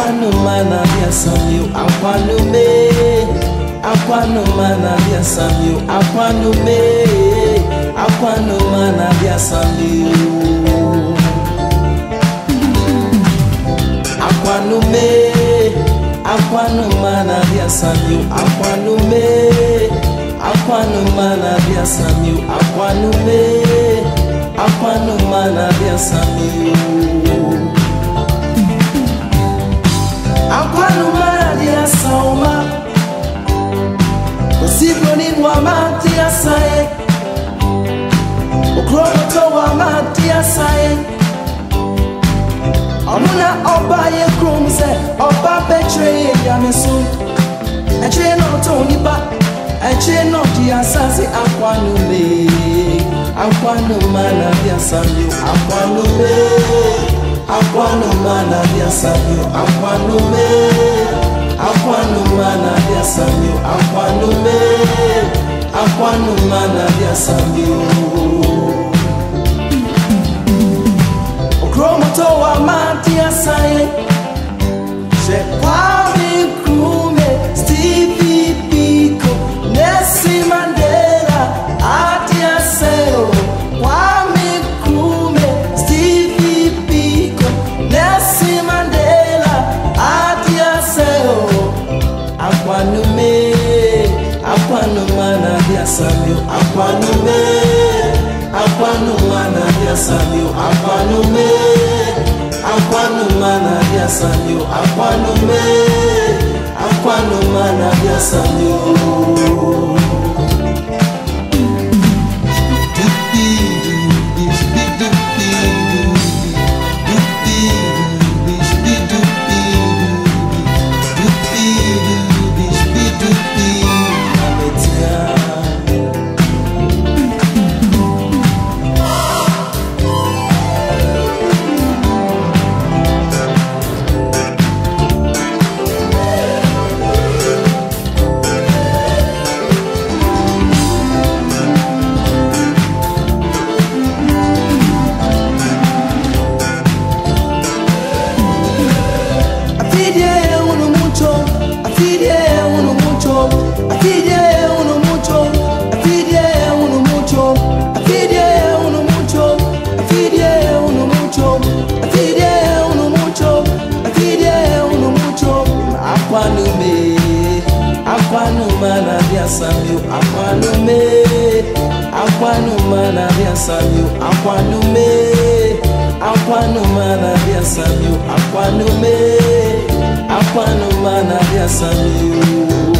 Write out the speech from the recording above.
Aquano mana via Samuel, Aquano me. Aquano mana via Samuel, Aquano me. Aquano mana via Samuel. Aquano me. Aquano mana via Samuel, Aquano me. Aquano mana via Samuel, Aquano me. Aquano mana via Samuel. Aduma dia sauma. Osiboni wama dia sae Okromoto wama dia sae Amuna oba ye krumse Oba betre ye yamesu Etre no tonipa Etre no dia sase akwanu me Akwanu mana dia sanyo Akwanu me Akwanu mana dia sanyo Okromoto wa mati asaye She Kwame Na biasamio Akwanume Akwanuma na biasamio Akwanume Akwanuma na biasamio Akwanume Akwanuma na biasamio biasamio, aquanume, aquanuma na biasamio, aquanume. Aquanuma na biasamio, aquanume, aquanuma na biasamio.